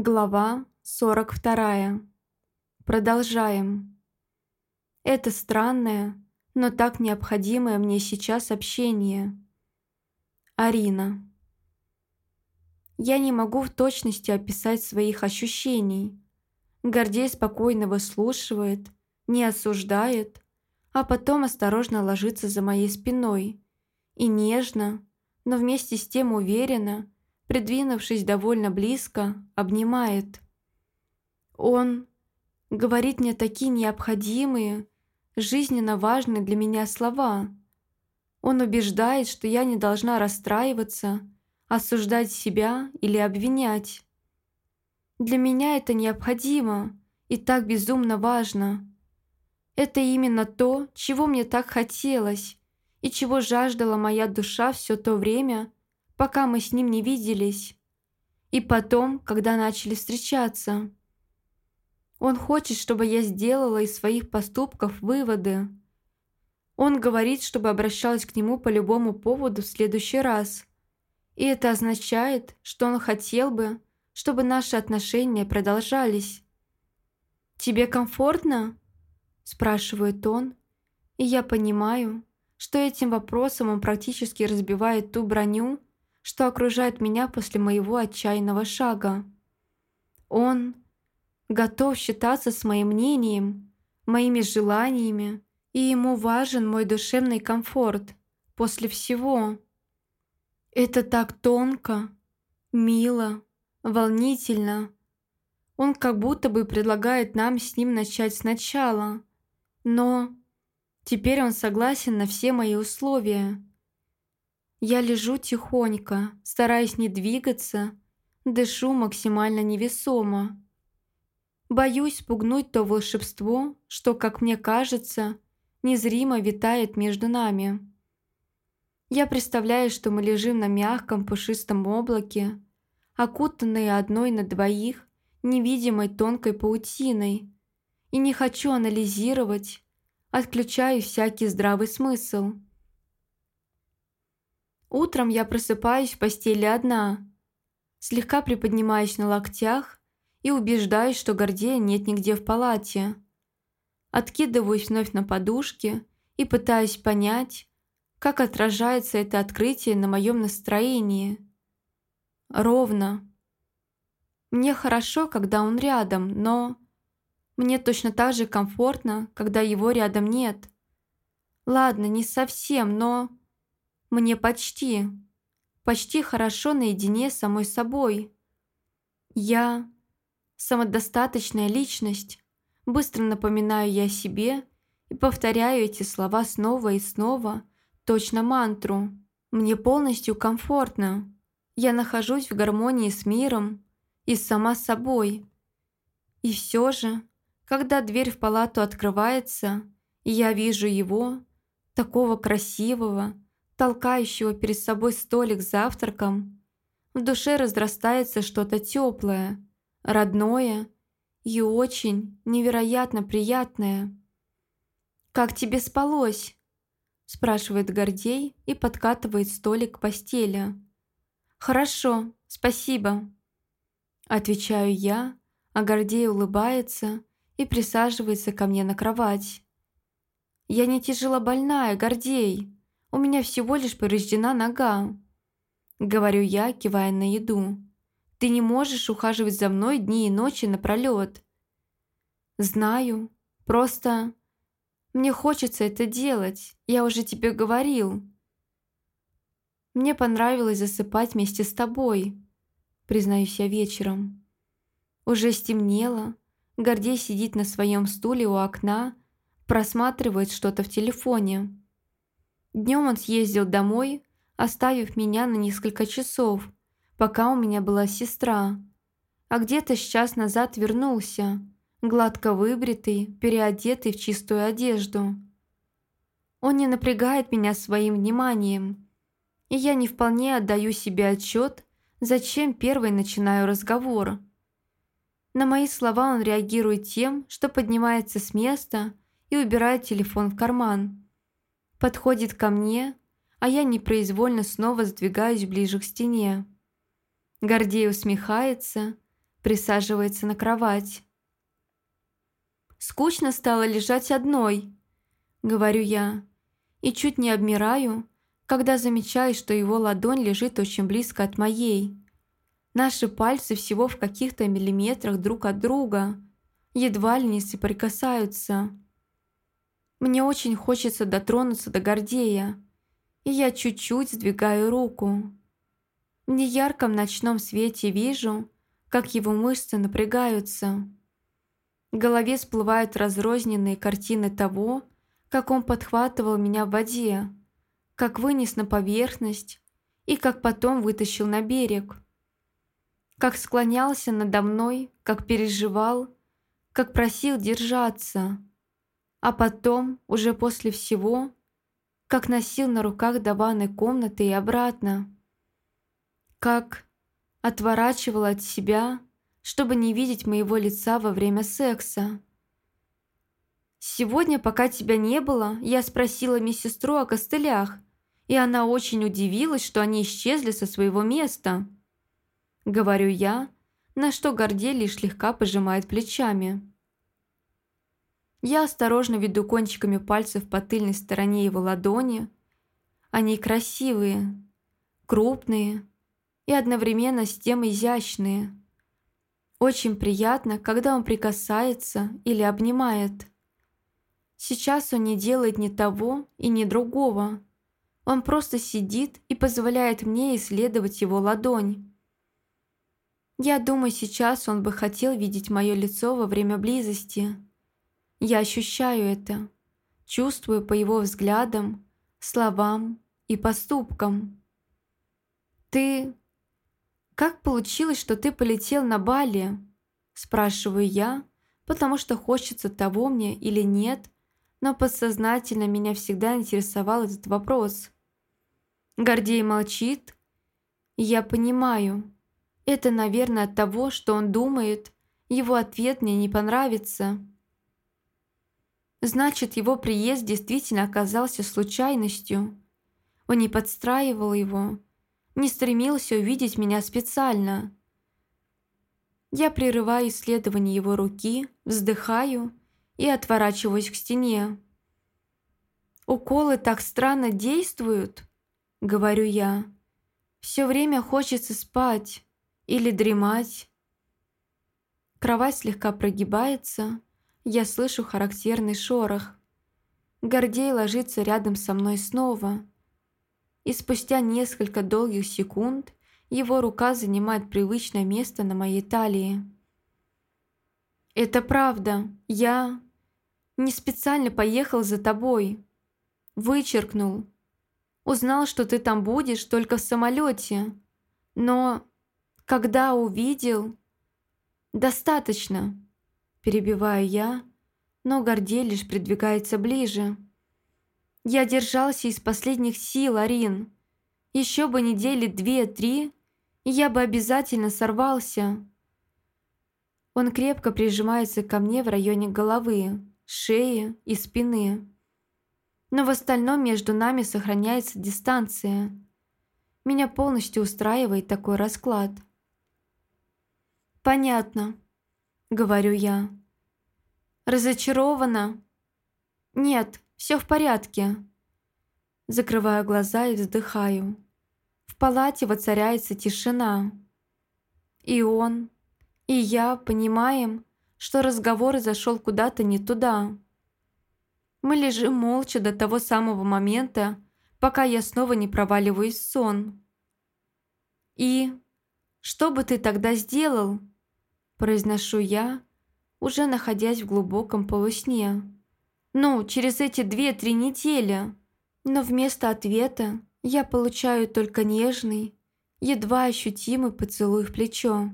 Глава 42. Продолжаем. Это странное, но так необходимое мне сейчас общение. Арина. Я не могу в точности описать своих ощущений. Гордей спокойно выслушивает, не осуждает, а потом осторожно ложится за моей спиной и нежно, но вместе с тем уверенно, придвинувшись довольно близко, обнимает. Он говорит мне такие необходимые, жизненно важные для меня слова. Он убеждает, что я не должна расстраиваться, осуждать себя или обвинять. Для меня это необходимо и так безумно важно. Это именно то, чего мне так хотелось и чего жаждала моя душа все то время, пока мы с ним не виделись. И потом, когда начали встречаться. Он хочет, чтобы я сделала из своих поступков выводы. Он говорит, чтобы обращалась к нему по любому поводу в следующий раз. И это означает, что он хотел бы, чтобы наши отношения продолжались. «Тебе комфортно?» – спрашивает он, и я понимаю, что этим вопросом он практически разбивает ту броню, что окружает меня после моего отчаянного шага. Он готов считаться с моим мнением, моими желаниями, и ему важен мой душевный комфорт после всего. Это так тонко, мило, волнительно. Он как будто бы предлагает нам с ним начать сначала, но теперь он согласен на все мои условия. Я лежу тихонько, стараясь не двигаться, дышу максимально невесомо. Боюсь спугнуть то волшебство, что, как мне кажется, незримо витает между нами. Я представляю, что мы лежим на мягком пушистом облаке, окутанные одной на двоих невидимой тонкой паутиной, и не хочу анализировать, отключаю всякий здравый смысл. Утром я просыпаюсь в постели одна, слегка приподнимаюсь на локтях и убеждаюсь, что Гордея нет нигде в палате. Откидываюсь вновь на подушке и пытаюсь понять, как отражается это открытие на моем настроении. Ровно. Мне хорошо, когда он рядом, но... Мне точно так же комфортно, когда его рядом нет. Ладно, не совсем, но... Мне почти, почти хорошо наедине с самой собой. Я самодостаточная личность. Быстро напоминаю я себе и повторяю эти слова снова и снова, точно мантру. Мне полностью комфортно. Я нахожусь в гармонии с миром и сама собой. И все же, когда дверь в палату открывается, и я вижу его, такого красивого, толкающего перед собой столик с завтраком, в душе разрастается что-то теплое, родное и очень невероятно приятное. «Как тебе спалось?» – спрашивает Гордей и подкатывает столик к постели. «Хорошо, спасибо», – отвечаю я, а Гордей улыбается и присаживается ко мне на кровать. «Я не тяжело больная, Гордей», у меня всего лишь повреждена нога. Говорю я, кивая на еду. Ты не можешь ухаживать за мной дни и ночи напролет. Знаю. Просто... Мне хочется это делать. Я уже тебе говорил. Мне понравилось засыпать вместе с тобой, признаюсь я вечером. Уже стемнело. Гордей сидит на своем стуле у окна, просматривает что-то в телефоне. Днем он съездил домой, оставив меня на несколько часов, пока у меня была сестра. А где-то час назад вернулся, гладко выбритый, переодетый в чистую одежду. Он не напрягает меня своим вниманием, и я не вполне отдаю себе отчет, зачем первой начинаю разговор. На мои слова он реагирует тем, что поднимается с места и убирает телефон в карман подходит ко мне, а я непроизвольно снова сдвигаюсь ближе к стене. Гордей усмехается, присаживается на кровать. «Скучно стало лежать одной», — говорю я, и чуть не обмираю, когда замечаю, что его ладонь лежит очень близко от моей. Наши пальцы всего в каких-то миллиметрах друг от друга, едва ли не соприкасаются. Мне очень хочется дотронуться до Гордея, и я чуть-чуть сдвигаю руку. В неярком ночном свете вижу, как его мышцы напрягаются. В голове всплывают разрозненные картины того, как он подхватывал меня в воде, как вынес на поверхность и как потом вытащил на берег. Как склонялся надо мной, как переживал, как просил держаться. А потом, уже после всего, как носил на руках до ванной комнаты и обратно. Как отворачивал от себя, чтобы не видеть моего лица во время секса. «Сегодня, пока тебя не было, я спросила медсестру о костылях, и она очень удивилась, что они исчезли со своего места». Говорю я, на что Гордей лишь слегка пожимает плечами. Я осторожно веду кончиками пальцев по тыльной стороне его ладони. Они красивые, крупные и одновременно с тем изящные. Очень приятно, когда он прикасается или обнимает. Сейчас он не делает ни того и ни другого. Он просто сидит и позволяет мне исследовать его ладонь. Я думаю, сейчас он бы хотел видеть мое лицо во время близости. Я ощущаю это, чувствую по его взглядам, словам и поступкам. «Ты «Как получилось, что ты полетел на Бали?» Спрашиваю я, потому что хочется того мне или нет, но подсознательно меня всегда интересовал этот вопрос. Гордей молчит, я понимаю, это, наверное, от того, что он думает, его ответ мне не понравится. Значит, его приезд действительно оказался случайностью. Он не подстраивал его, не стремился увидеть меня специально. Я прерываю исследование его руки, вздыхаю и отворачиваюсь к стене. «Уколы так странно действуют», — говорю я. «Все время хочется спать или дремать». Кровать слегка прогибается, я слышу характерный шорох. Гордей ложится рядом со мной снова — и спустя несколько долгих секунд его рука занимает привычное место на моей талии. «Это правда. Я не специально поехал за тобой. Вычеркнул. Узнал, что ты там будешь только в самолете. Но когда увидел... Достаточно!» Перебиваю я, но Гордей лишь придвигается ближе. Я держался из последних сил, Арин. Еще бы недели две-три, и я бы обязательно сорвался. Он крепко прижимается ко мне в районе головы, шеи и спины. Но в остальном между нами сохраняется дистанция. Меня полностью устраивает такой расклад. «Понятно», — говорю я. «Разочарована?» «Нет, все в порядке». Закрываю глаза и вздыхаю. В палате воцаряется тишина. И он, и я понимаем, что разговор зашел куда-то не туда. Мы лежим молча до того самого момента, пока я снова не проваливаюсь в сон. «И что бы ты тогда сделал?» Произношу я, уже находясь в глубоком полусне. Ну, через эти две-три недели. Но вместо ответа я получаю только нежный, едва ощутимый поцелуй в плечо.